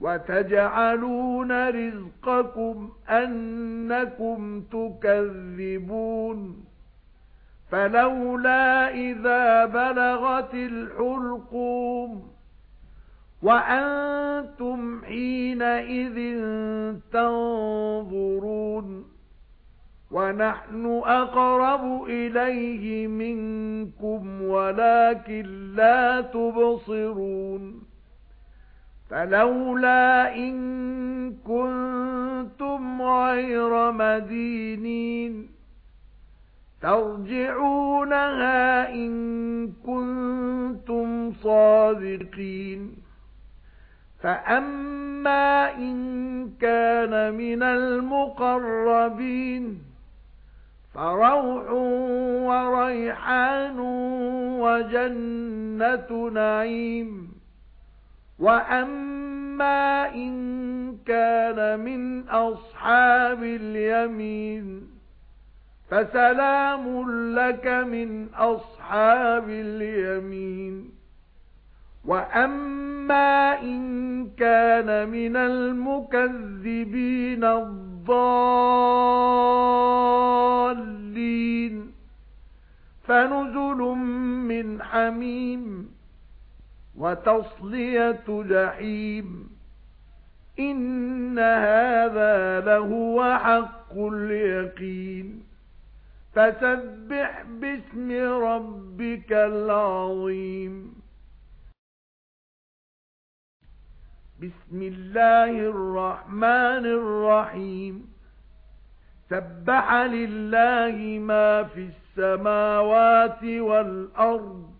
وَتَجْعَلُونَ رِزْقَكُمْ أَنَّكُمْ تُكَذِّبُونَ. فَلَوْلَا إِذَا بَلَغَتِ الْحُلْقُومَ وَأَنْتُمْ حِينَئِذٍ تَنظُرُونَ. وَنَحْنُ أَقْرَبُ إِلَيْهِ مِنكُمْ وَلَكِن لَّا تُبْصِرُونَ. فَلَوْلَا إِن كُنتُمْ غَيْرَ مَدِينِينَ تَرْجِعُونَهَا إِن كُنتُمْ صَادِقِينَ فَأَمَّا إِن كَانَ مِنَ الْمُقَرَّبِينَ فَرَوْحٌ وَرَيْحَانٌ وَجَنَّةُ نَعِيمٍ وَأَمَّا إِن كَانَ مِنْ أَصْحَابِ الْيَمِينِ فَسَلَامٌ لَّكَ مِنْ أَصْحَابِ الْيَمِينِ وَأَمَّا إِن كَانَ مِنَ الْمُكَذِّبِينَ الضَّالِّينَ فَنُزُلٌ مِّنْ حَمِيمٍ وَتَصْلِيَةُ جَحِيمٍ. إِنَّ هَذَا لَهُوَ حَقُّ الْيَقِينِ. فَسَبِّحْ بِاسْمِ رَبِّكَ الْعَظِيمِ. بِسْمِ اللَّهِ الرَّحْمَنِ الرَّحِيمِ. سَبَّحَ لِلَّهِ مَا فِي السَّمَاوَاتِ وَالْأَرْضِ